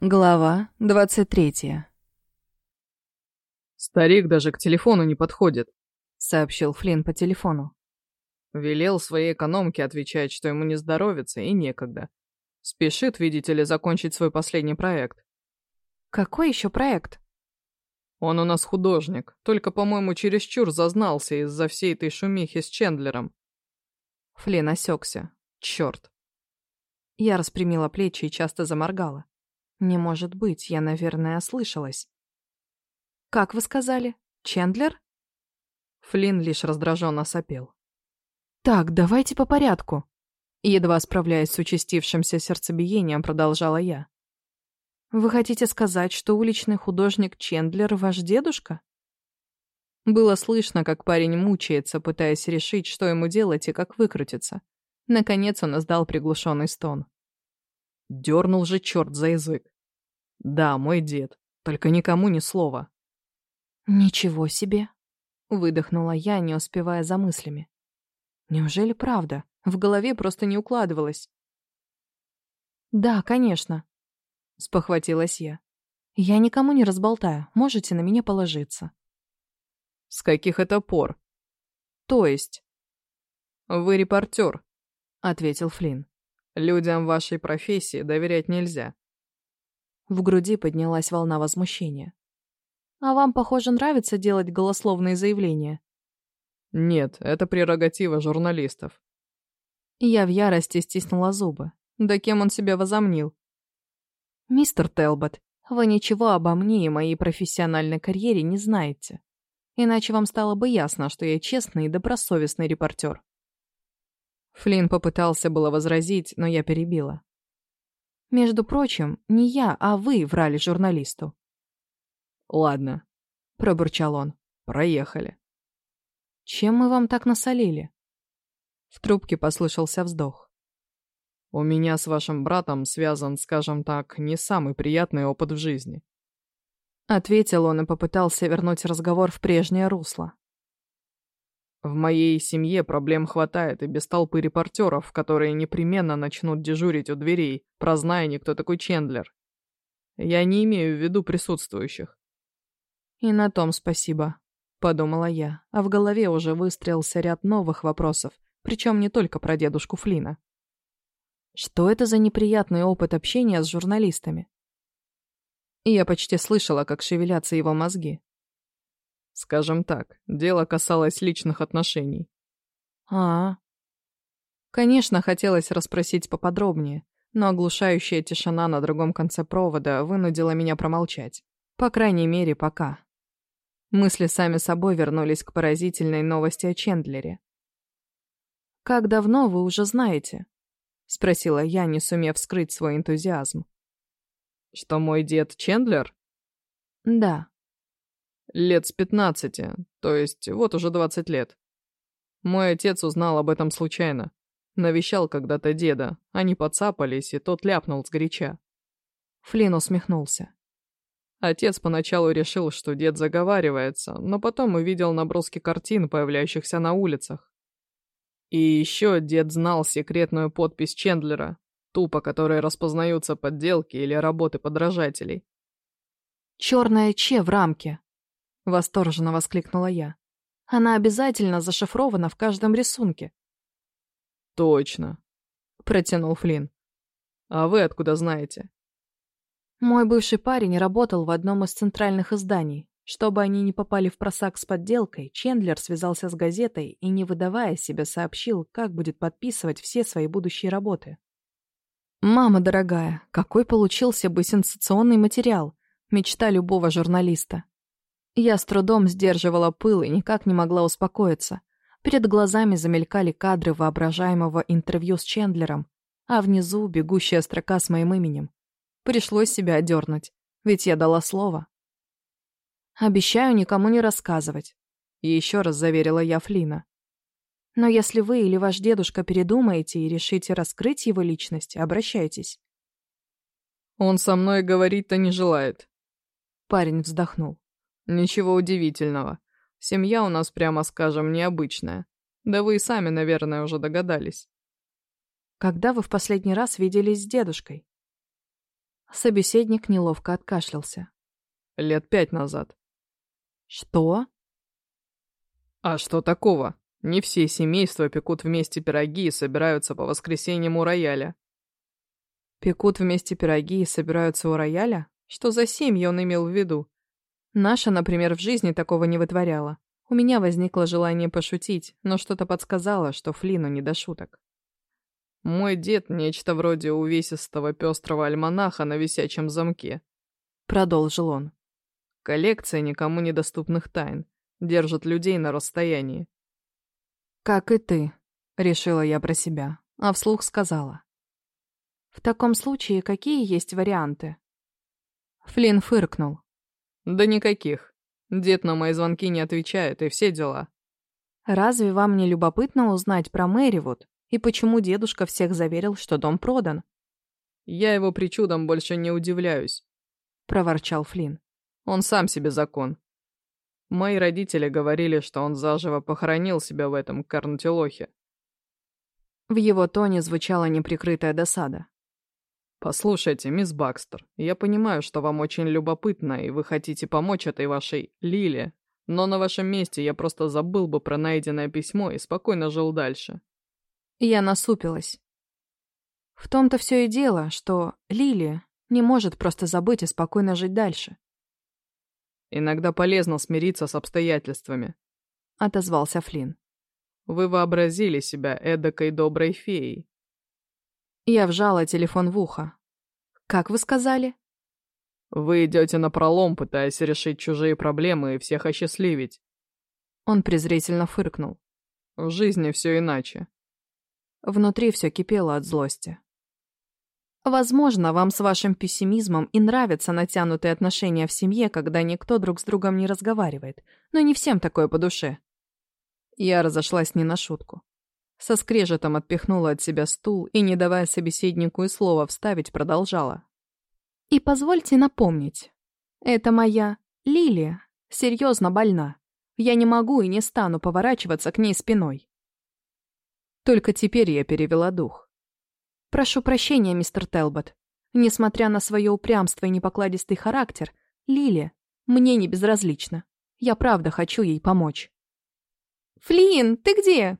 Глава двадцать третья. «Старик даже к телефону не подходит», — сообщил Флинн по телефону. Велел своей экономке отвечать, что ему не здоровится и некогда. Спешит, видите ли, закончить свой последний проект. «Какой еще проект?» «Он у нас художник, только, по-моему, чересчур зазнался из-за всей этой шумихи с Чендлером». Флинн осекся. Черт. Я распрямила плечи и часто заморгала. Не может быть, я, наверное, ослышалась. «Как вы сказали? Чендлер?» Флинн лишь раздраженно сопел. «Так, давайте по порядку». Едва справляясь с участившимся сердцебиением, продолжала я. «Вы хотите сказать, что уличный художник Чендлер ваш дедушка?» Было слышно, как парень мучается, пытаясь решить, что ему делать и как выкрутиться. Наконец он издал приглушенный стон. Дернул же черт за язык. Да, мой дед. Только никому ни слова. Ничего себе. Выдохнула я, не успевая за мыслями. Неужели правда? В голове просто не укладывалось. Да, конечно. Спохватилась я. Я никому не разболтаю, можете на меня положиться. С каких это пор? То есть? Вы репортер, ответил Флинн. Людям вашей профессии доверять нельзя. В груди поднялась волна возмущения. А вам, похоже, нравится делать голословные заявления? Нет, это прерогатива журналистов. Я в ярости стиснула зубы. Да кем он себя возомнил? Мистер Телбот, вы ничего обо мне и моей профессиональной карьере не знаете. Иначе вам стало бы ясно, что я честный и добросовестный репортер. Флинн попытался было возразить, но я перебила. Между прочим, не я, а вы врали журналисту. Ладно, пробурчал он. Проехали. Чем мы вам так насолили? В трубке послышался вздох. У меня с вашим братом связан, скажем так, не самый приятный опыт в жизни. Ответил он и попытался вернуть разговор в прежнее русло. В моей семье проблем хватает и без толпы репортеров, которые непременно начнут дежурить у дверей, прозная не кто такой Чендлер. Я не имею в виду присутствующих. И на том спасибо, подумала я, а в голове уже выстроился ряд новых вопросов, причем не только про дедушку Флина. Что это за неприятный опыт общения с журналистами? И я почти слышала, как шевелятся его мозги. Скажем так, дело касалось личных отношений. А, -а, -а. Конечно, хотелось расспросить поподробнее, но оглушающая тишина на другом конце провода вынудила меня промолчать. По крайней мере, пока. Мысли сами собой вернулись к поразительной новости о Чендлере. «Как давно вы уже знаете?» — спросила я, не сумев скрыть свой энтузиазм. «Что мой дед Чендлер?» «Да». Лет с пятнадцати, то есть вот уже двадцать лет. Мой отец узнал об этом случайно. Навещал когда-то деда, они подцапались, и тот ляпнул сгоряча. Флинн усмехнулся. Отец поначалу решил, что дед заговаривается, но потом увидел наброски картин, появляющихся на улицах. И еще дед знал секретную подпись Чендлера, ту, по которой распознаются подделки или работы подражателей. «Черная Че в рамке», Восторженно воскликнула я. Она обязательно зашифрована в каждом рисунке. Точно, протянул Флинн. А вы откуда знаете? Мой бывший парень работал в одном из центральных изданий. Чтобы они не попали в просак с подделкой, Чендлер связался с газетой и, не выдавая себя, сообщил, как будет подписывать все свои будущие работы. «Мама дорогая, какой получился бы сенсационный материал! Мечта любого журналиста!» Я с трудом сдерживала пыл и никак не могла успокоиться. Перед глазами замелькали кадры воображаемого интервью с Чендлером, а внизу бегущая строка с моим именем. Пришлось себя одернуть, ведь я дала слово. «Обещаю никому не рассказывать», — еще раз заверила я Флина. «Но если вы или ваш дедушка передумаете и решите раскрыть его личность, обращайтесь». «Он со мной говорить-то не желает», — парень вздохнул. Ничего удивительного. Семья у нас, прямо скажем, необычная. Да вы и сами, наверное, уже догадались. Когда вы в последний раз виделись с дедушкой? Собеседник неловко откашлялся. Лет пять назад. Что? А что такого? Не все семейства пекут вместе пироги и собираются по воскресеньям у рояля. Пекут вместе пироги и собираются у рояля? Что за семьи он имел в виду? Наша, например, в жизни такого не вытворяла. У меня возникло желание пошутить, но что-то подсказало, что Флину не до шуток. Мой дед — нечто вроде увесистого пестрого альманаха на висячем замке. Продолжил он. Коллекция никому недоступных тайн. Держит людей на расстоянии. «Как и ты», — решила я про себя, а вслух сказала. «В таком случае какие есть варианты?» Флинн фыркнул. «Да никаких. Дед на мои звонки не отвечает, и все дела». «Разве вам не любопытно узнать про Мэривуд и почему дедушка всех заверил, что дом продан?» «Я его причудам больше не удивляюсь», — проворчал Флинн. «Он сам себе закон. Мои родители говорили, что он заживо похоронил себя в этом Карнтилохе». В его тоне звучала неприкрытая досада. «Послушайте, мисс Бакстер, я понимаю, что вам очень любопытно, и вы хотите помочь этой вашей Лиле, но на вашем месте я просто забыл бы про найденное письмо и спокойно жил дальше». Я насупилась. В том-то все и дело, что Лили не может просто забыть и спокойно жить дальше. «Иногда полезно смириться с обстоятельствами», — отозвался Флинн. «Вы вообразили себя эдакой доброй феей, я вжала телефон в ухо. «Как вы сказали?» «Вы идете на пролом, пытаясь решить чужие проблемы и всех осчастливить». Он презрительно фыркнул. «В жизни все иначе». Внутри все кипело от злости. Возможно, вам с вашим пессимизмом и нравятся натянутые отношения в семье, когда никто друг с другом не разговаривает, но не всем такое по душе. Я разошлась не на шутку. Со скрежетом отпихнула от себя стул и, не давая собеседнику и слова вставить, продолжала. «И позвольте напомнить. Это моя Лилия серьезно больна. Я не могу и не стану поворачиваться к ней спиной». Только теперь я перевела дух. «Прошу прощения, мистер Телбот. Несмотря на свое упрямство и непокладистый характер, Лилия мне не безразлична. Я правда хочу ей помочь». «Флинн, ты где?»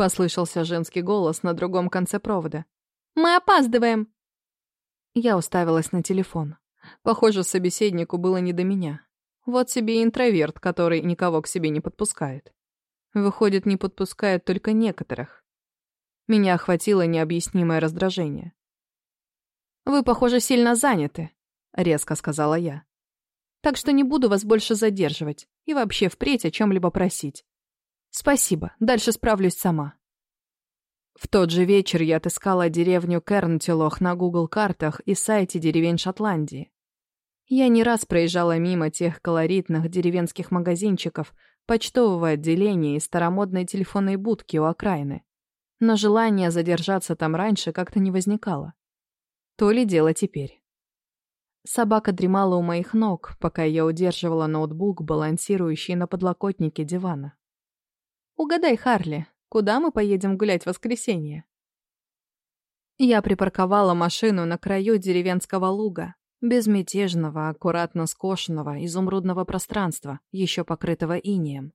Послышался женский голос на другом конце провода. «Мы опаздываем!» Я уставилась на телефон. Похоже, собеседнику было не до меня. Вот себе интроверт, который никого к себе не подпускает. Выходит, не подпускает только некоторых. Меня охватило необъяснимое раздражение. «Вы, похоже, сильно заняты», — резко сказала я. «Так что не буду вас больше задерживать и вообще впредь о чем-либо просить. Спасибо, дальше справлюсь сама. В тот же вечер я отыскала деревню Кернтилох на Google картах и сайте деревень Шотландии. Я не раз проезжала мимо тех колоритных деревенских магазинчиков, почтового отделения и старомодной телефонной будки у окраины. Но желание задержаться там раньше как-то не возникало. То ли дело теперь. Собака дремала у моих ног, пока я удерживала ноутбук, балансирующий на подлокотнике дивана. Угадай, Харли, куда мы поедем гулять в воскресенье? Я припарковала машину на краю деревенского луга, безмятежного, аккуратно скошенного, изумрудного пространства, еще покрытого инеем.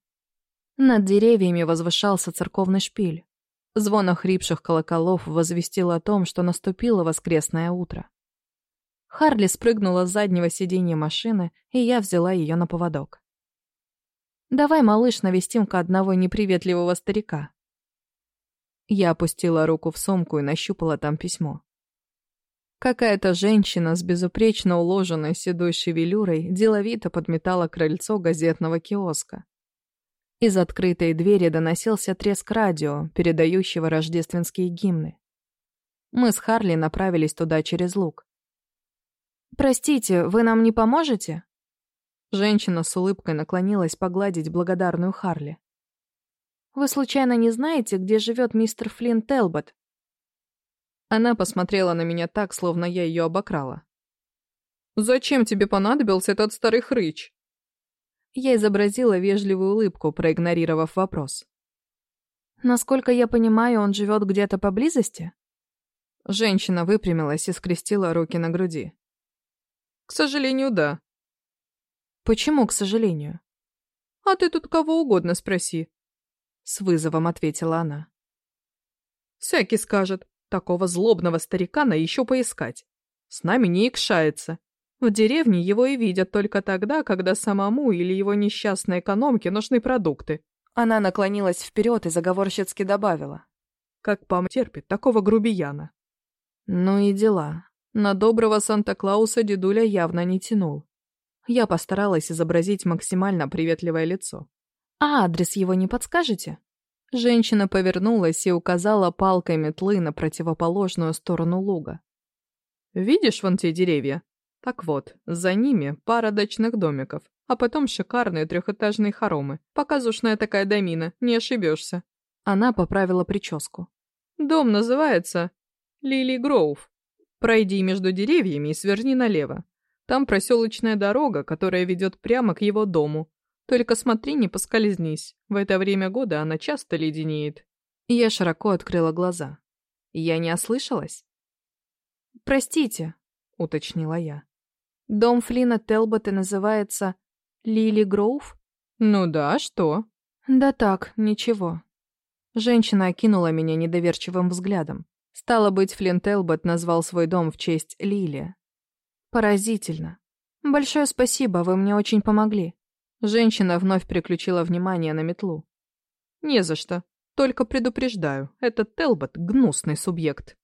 Над деревьями возвышался церковный шпиль. Звон охрипших колоколов возвестил о том, что наступило воскресное утро. Харли спрыгнула с заднего сиденья машины, и я взяла ее на поводок. Давай, малыш, навестим-ка одного неприветливого старика. Я опустила руку в сумку и нащупала там письмо. Какая-то женщина с безупречно уложенной седой шевелюрой деловито подметала крыльцо газетного киоска. Из открытой двери доносился треск радио, передающего рождественские гимны. Мы с Харли направились туда через луг. «Простите, вы нам не поможете?» Женщина с улыбкой наклонилась погладить благодарную Харли. «Вы случайно не знаете, где живет мистер Флинн Телбот?» Она посмотрела на меня так, словно я ее обокрала. «Зачем тебе понадобился этот старый хрыч?» Я изобразила вежливую улыбку, проигнорировав вопрос. «Насколько я понимаю, он живет где-то поблизости?» Женщина выпрямилась и скрестила руки на груди. К сожалению, да. Почему, к сожалению? А ты тут кого угодно спроси. С вызовом ответила она. Всякий скажет, такого злобного старикана еще поискать. С нами не икшается. В деревне его и видят только тогда, когда самому или его несчастной экономке нужны продукты. Она наклонилась вперед и заговорщицки добавила. Как пам терпит такого грубияна. Ну и дела. На доброго Санта-Клауса дедуля явно не тянул. Я постаралась изобразить максимально приветливое лицо. «А адрес его не подскажете?» Женщина повернулась и указала палкой метлы на противоположную сторону луга. «Видишь вон те деревья? Так вот, за ними пара дачных домиков, а потом шикарные трехэтажные хоромы. Показушная такая домина, не ошибешься». Она поправила прическу. «Дом называется Лили Гроув. Пройди между деревьями и сверни налево. Там проселочная дорога, которая ведет прямо к его дому. Только смотри, не поскользнись. В это время года она часто леденеет. Я широко открыла глаза. Я не ослышалась? «Простите», — уточнила я. «Дом Флина Телбота называется Лили Гроув?» «Ну да, что?» «Да так, ничего». Женщина окинула меня недоверчивым взглядом. Стало быть, Флинн Телбот назвал свой дом в честь Лили. Поразительно. Большое спасибо, вы мне очень помогли. Женщина вновь переключила внимание на метлу. Не за что. Только предупреждаю, этот Телбот — гнусный субъект.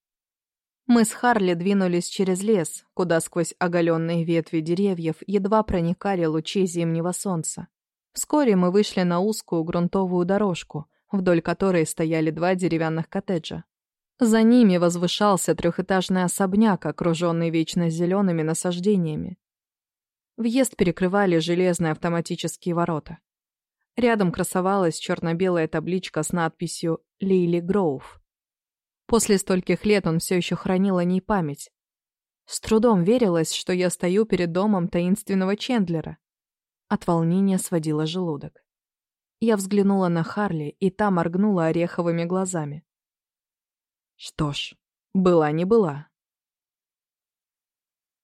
Мы с Харли двинулись через лес, куда сквозь оголенные ветви деревьев едва проникали лучи зимнего солнца. Вскоре мы вышли на узкую грунтовую дорожку, вдоль которой стояли два деревянных коттеджа. За ними возвышался трехэтажный особняк, окруженный вечно зелеными насаждениями. Въезд перекрывали железные автоматические ворота. Рядом красовалась черно-белая табличка с надписью «Лили Гроув». После стольких лет он все еще хранил о ней память. С трудом верилось, что я стою перед домом таинственного Чендлера. От волнения сводила желудок. Я взглянула на Харли, и та моргнула ореховыми глазами. Что ж, была не была.